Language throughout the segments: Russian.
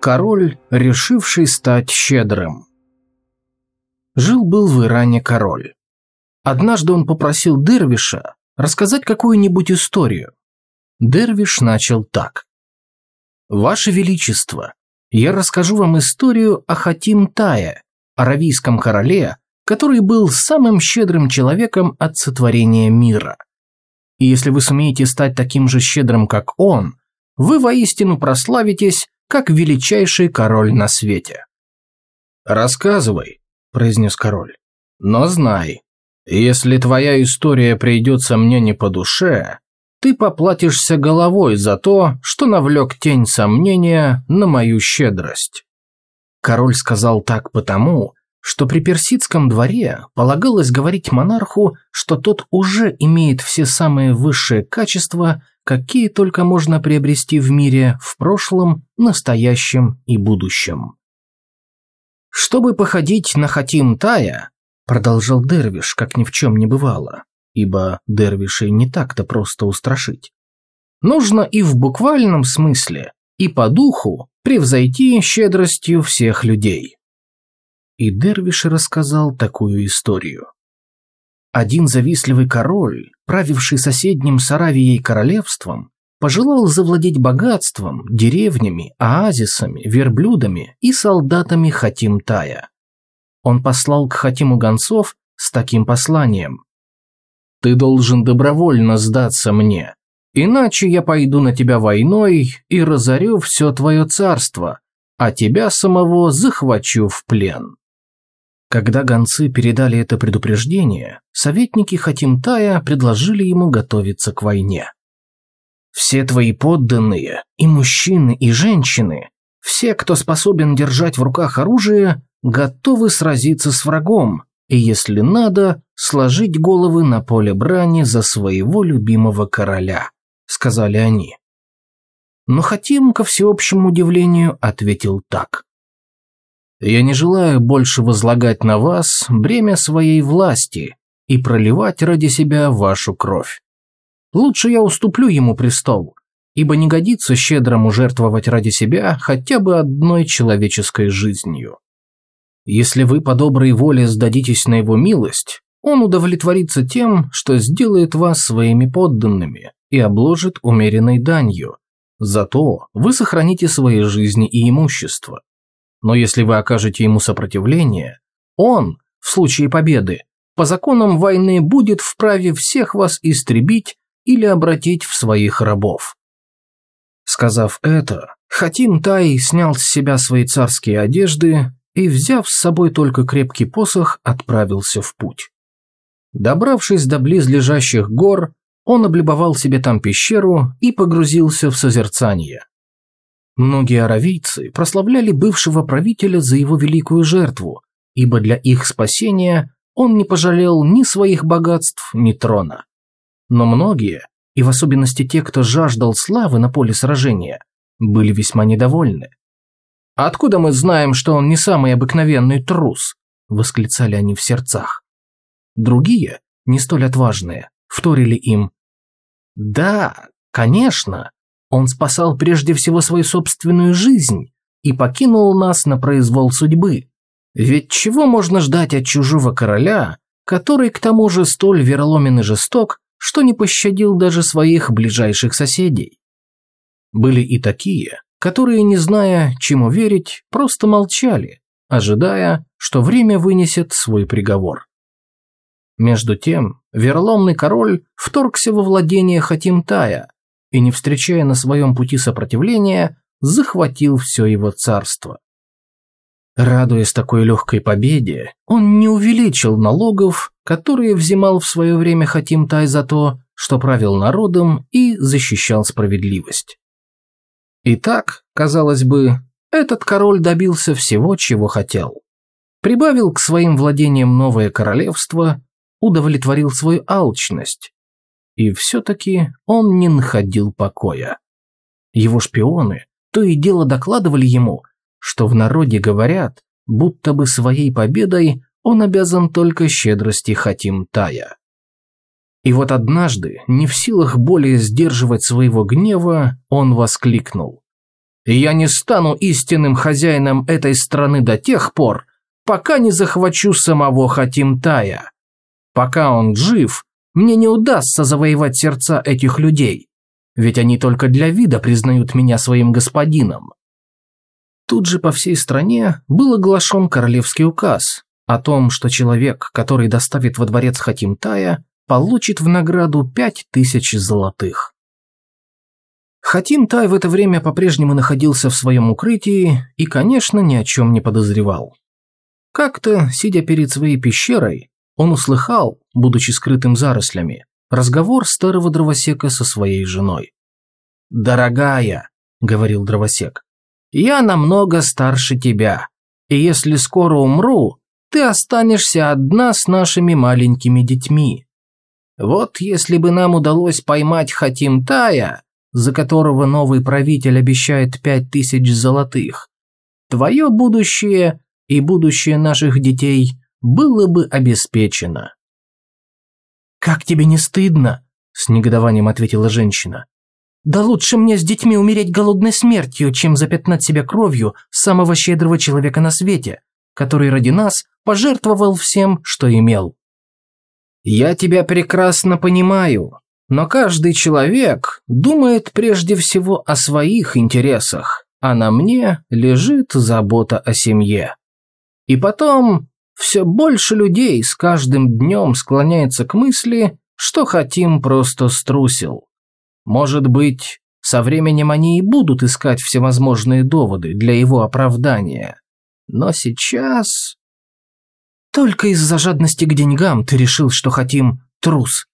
Король, решивший стать щедрым. Жил-был в Иране король. Однажды он попросил Дервиша рассказать какую-нибудь историю. Дервиш начал так. «Ваше Величество, я расскажу вам историю о Хатим Тае, аравийском короле, который был самым щедрым человеком от сотворения мира. И если вы сумеете стать таким же щедрым, как он, вы воистину прославитесь как величайший король на свете. «Рассказывай», – произнес король. «Но знай, если твоя история придется мне не по душе, ты поплатишься головой за то, что навлек тень сомнения на мою щедрость». Король сказал так потому, что при персидском дворе полагалось говорить монарху, что тот уже имеет все самые высшие качества, какие только можно приобрести в мире в прошлом, настоящем и будущем. Чтобы походить на Хатим Тая, продолжал Дервиш, как ни в чем не бывало, ибо Дервишей не так-то просто устрашить. Нужно и в буквальном смысле, и по духу превзойти щедростью всех людей. И Дервиш рассказал такую историю. Один завистливый король, правивший соседним с Аравией королевством, пожелал завладеть богатством, деревнями, оазисами, верблюдами и солдатами Хатим-Тая. Он послал к Хатиму гонцов с таким посланием. «Ты должен добровольно сдаться мне, иначе я пойду на тебя войной и разорю все твое царство, а тебя самого захвачу в плен». Когда гонцы передали это предупреждение, советники Хатимтая предложили ему готовиться к войне. «Все твои подданные, и мужчины, и женщины, все, кто способен держать в руках оружие, готовы сразиться с врагом, и, если надо, сложить головы на поле брани за своего любимого короля», — сказали они. Но Хатим, ко всеобщему удивлению, ответил так. Я не желаю больше возлагать на вас бремя своей власти и проливать ради себя вашу кровь. Лучше я уступлю ему престол, ибо не годится щедрому жертвовать ради себя хотя бы одной человеческой жизнью. Если вы по доброй воле сдадитесь на его милость, он удовлетворится тем, что сделает вас своими подданными и обложит умеренной данью. Зато вы сохраните свои жизни и имущество. Но если вы окажете ему сопротивление, он, в случае победы, по законам войны будет вправе всех вас истребить или обратить в своих рабов. Сказав это, Хатим Тай снял с себя свои царские одежды и, взяв с собой только крепкий посох, отправился в путь. Добравшись до близлежащих гор, он облюбовал себе там пещеру и погрузился в созерцание. Многие аравийцы прославляли бывшего правителя за его великую жертву, ибо для их спасения он не пожалел ни своих богатств, ни трона. Но многие, и в особенности те, кто жаждал славы на поле сражения, были весьма недовольны. «А откуда мы знаем, что он не самый обыкновенный трус?» – восклицали они в сердцах. Другие, не столь отважные, вторили им. «Да, конечно, он спасал прежде всего свою собственную жизнь и покинул нас на произвол судьбы. Ведь чего можно ждать от чужого короля, который к тому же столь вероломен и жесток, что не пощадил даже своих ближайших соседей? Были и такие, которые, не зная, чему верить, просто молчали, ожидая, что время вынесет свой приговор. Между тем, вероломный король вторгся во владение Хатимтая, и, не встречая на своем пути сопротивления, захватил все его царство. Радуясь такой легкой победе, он не увеличил налогов, которые взимал в свое время Хатим Тай за то, что правил народом и защищал справедливость. Итак, казалось бы, этот король добился всего, чего хотел. Прибавил к своим владениям новое королевство, удовлетворил свою алчность, и все-таки он не находил покоя. Его шпионы то и дело докладывали ему, что в народе говорят, будто бы своей победой он обязан только щедрости Хатим Тая. И вот однажды, не в силах более сдерживать своего гнева, он воскликнул. Я не стану истинным хозяином этой страны до тех пор, пока не захвачу самого Хатимтая. Пока он жив, мне не удастся завоевать сердца этих людей, ведь они только для вида признают меня своим господином. Тут же по всей стране был оглашен королевский указ о том, что человек, который доставит во дворец Хатимтая, получит в награду пять тысяч золотых. Хатим Тай в это время по-прежнему находился в своем укрытии и, конечно, ни о чем не подозревал. Как-то, сидя перед своей пещерой, он услыхал, будучи скрытым зарослями, разговор старого дровосека со своей женой. «Дорогая», — говорил дровосек, — «я намного старше тебя, и если скоро умру, ты останешься одна с нашими маленькими детьми. Вот если бы нам удалось поймать Хатим Тая, за которого новый правитель обещает пять тысяч золотых, твое будущее и будущее наших детей было бы обеспечено. «Как тебе не стыдно?» – с негодованием ответила женщина. «Да лучше мне с детьми умереть голодной смертью, чем запятнать себя кровью самого щедрого человека на свете, который ради нас пожертвовал всем, что имел». «Я тебя прекрасно понимаю», но каждый человек думает прежде всего о своих интересах, а на мне лежит забота о семье. И потом, все больше людей с каждым днем склоняется к мысли, что хотим просто струсил. Может быть, со временем они и будут искать всевозможные доводы для его оправдания. Но сейчас... Только из-за жадности к деньгам ты решил, что хотим трус.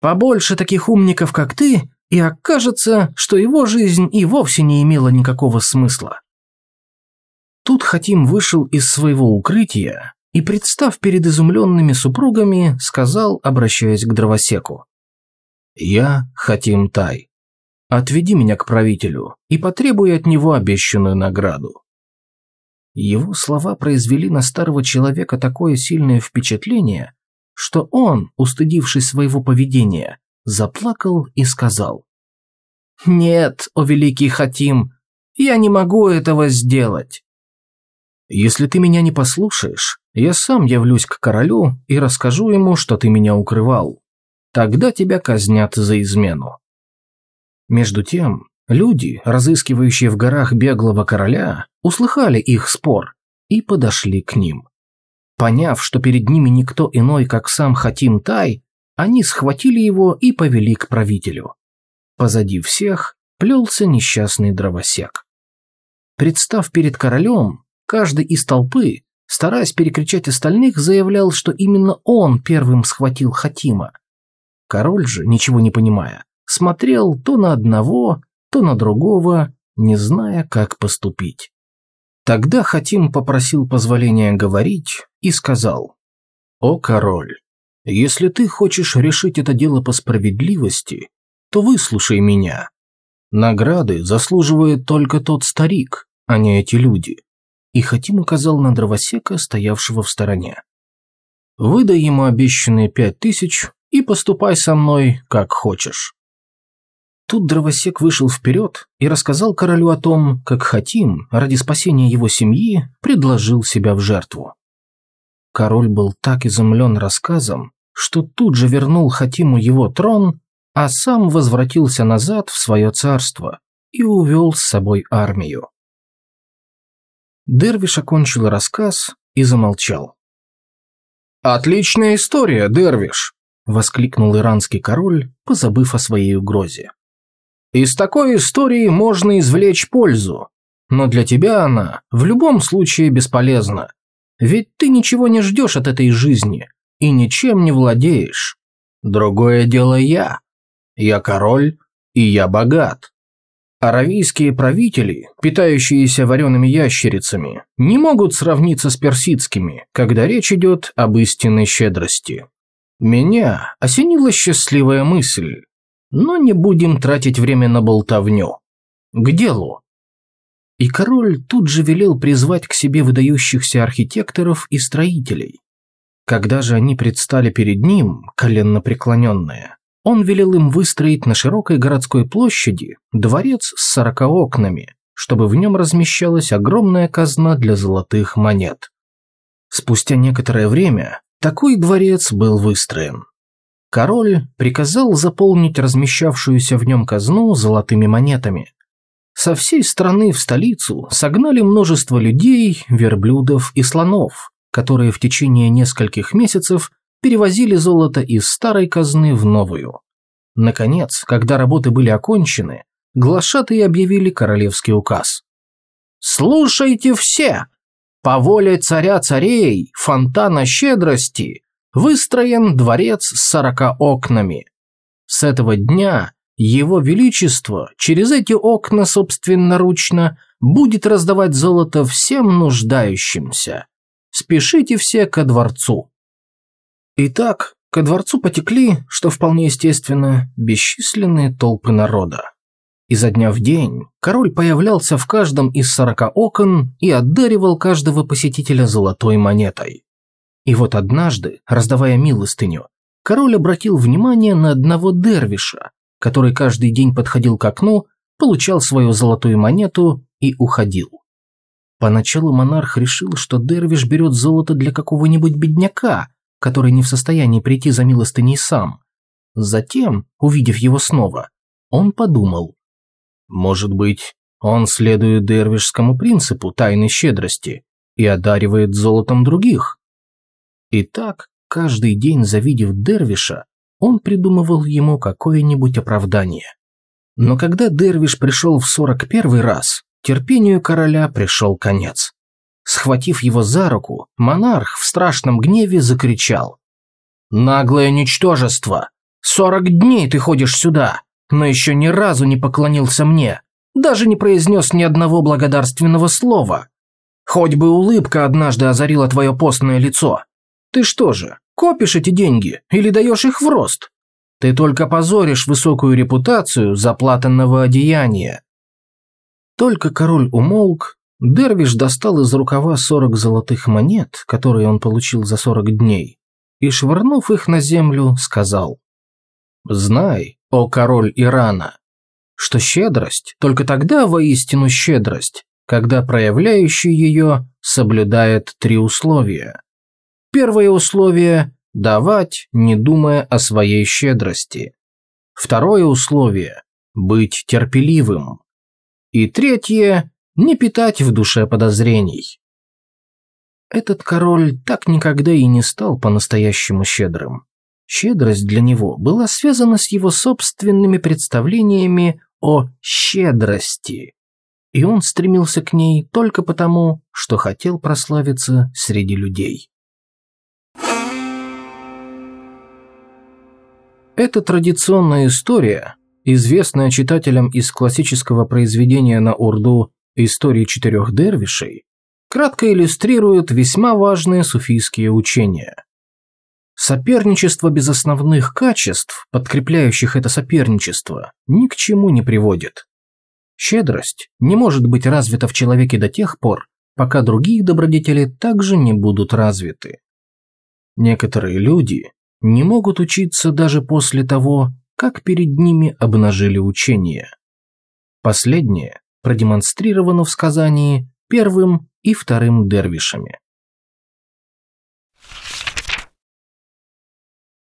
Побольше таких умников, как ты, и окажется, что его жизнь и вовсе не имела никакого смысла. Тут Хатим вышел из своего укрытия и, представ перед изумленными супругами, сказал, обращаясь к дровосеку. «Я Хатим Тай. Отведи меня к правителю и потребуй от него обещанную награду». Его слова произвели на старого человека такое сильное впечатление, что он, устыдившись своего поведения, заплакал и сказал. «Нет, о великий Хатим, я не могу этого сделать». «Если ты меня не послушаешь, я сам явлюсь к королю и расскажу ему, что ты меня укрывал. Тогда тебя казнят за измену». Между тем, люди, разыскивающие в горах беглого короля, услыхали их спор и подошли к ним. Поняв, что перед ними никто иной, как сам Хатим Тай, они схватили его и повели к правителю. Позади всех плелся несчастный дровосек. Представ перед королем, каждый из толпы, стараясь перекричать остальных, заявлял, что именно он первым схватил Хатима. Король же, ничего не понимая, смотрел то на одного, то на другого, не зная, как поступить. Тогда Хатим попросил позволения говорить и сказал, «О король, если ты хочешь решить это дело по справедливости, то выслушай меня. Награды заслуживает только тот старик, а не эти люди». И Хатим указал на дровосека, стоявшего в стороне. «Выдай ему обещанные пять тысяч и поступай со мной, как хочешь». Тут дровосек вышел вперед и рассказал королю о том, как Хатим, ради спасения его семьи, предложил себя в жертву. Король был так изумлен рассказом, что тут же вернул Хатиму его трон, а сам возвратился назад в свое царство и увел с собой армию. Дервиш окончил рассказ и замолчал. «Отличная история, Дервиш!» – воскликнул иранский король, позабыв о своей угрозе. Из такой истории можно извлечь пользу, но для тебя она в любом случае бесполезна. Ведь ты ничего не ждешь от этой жизни и ничем не владеешь. Другое дело я. Я король, и я богат. Аравийские правители, питающиеся вареными ящерицами, не могут сравниться с персидскими, когда речь идет об истинной щедрости. Меня осенила счастливая мысль, но не будем тратить время на болтовню. К делу. И король тут же велел призвать к себе выдающихся архитекторов и строителей. Когда же они предстали перед ним, коленно преклоненные, он велел им выстроить на широкой городской площади дворец с сорока окнами, чтобы в нем размещалась огромная казна для золотых монет. Спустя некоторое время такой дворец был выстроен. Король приказал заполнить размещавшуюся в нем казну золотыми монетами. Со всей страны в столицу согнали множество людей, верблюдов и слонов, которые в течение нескольких месяцев перевозили золото из старой казны в новую. Наконец, когда работы были окончены, глашатые объявили королевский указ. «Слушайте все! По воле царя царей, фонтана щедрости, выстроен дворец с сорока окнами. С этого дня его Величество через эти окна собственноручно будет раздавать золото всем нуждающимся. Спешите все ко дворцу. Итак, ко дворцу потекли, что вполне естественно, бесчисленные толпы народа. Изо дня в день король появлялся в каждом из сорока окон и одаривал каждого посетителя золотой монетой. И вот однажды, раздавая милостыню, король обратил внимание на одного дервиша, который каждый день подходил к окну, получал свою золотую монету и уходил. Поначалу монарх решил, что Дервиш берет золото для какого-нибудь бедняка, который не в состоянии прийти за милостыней сам. Затем, увидев его снова, он подумал. Может быть, он следует дервишскому принципу тайной щедрости и одаривает золотом других? И так, каждый день завидев Дервиша, он придумывал ему какое-нибудь оправдание. Но когда Дервиш пришел в сорок первый раз, терпению короля пришел конец. Схватив его за руку, монарх в страшном гневе закричал. «Наглое ничтожество! Сорок дней ты ходишь сюда, но еще ни разу не поклонился мне, даже не произнес ни одного благодарственного слова. Хоть бы улыбка однажды озарила твое постное лицо. Ты что же, Копишь эти деньги или даешь их в рост? Ты только позоришь высокую репутацию заплатанного одеяния. Только король умолк, Дервиш достал из рукава сорок золотых монет, которые он получил за сорок дней, и, швырнув их на землю, сказал «Знай, о король Ирана, что щедрость только тогда воистину щедрость, когда проявляющий ее соблюдает три условия. Первое условие – давать, не думая о своей щедрости. Второе условие – быть терпеливым. И третье – не питать в душе подозрений. Этот король так никогда и не стал по-настоящему щедрым. Щедрость для него была связана с его собственными представлениями о щедрости, и он стремился к ней только потому, что хотел прославиться среди людей. Эта традиционная история, известная читателям из классического произведения на урду «Истории четырех дервишей», кратко иллюстрирует весьма важные суфийские учения. Соперничество без основных качеств, подкрепляющих это соперничество, ни к чему не приводит. Щедрость не может быть развита в человеке до тех пор, пока другие добродетели также не будут развиты. Некоторые люди не могут учиться даже после того, как перед ними обнажили учение. Последнее продемонстрировано в сказании первым и вторым дервишами.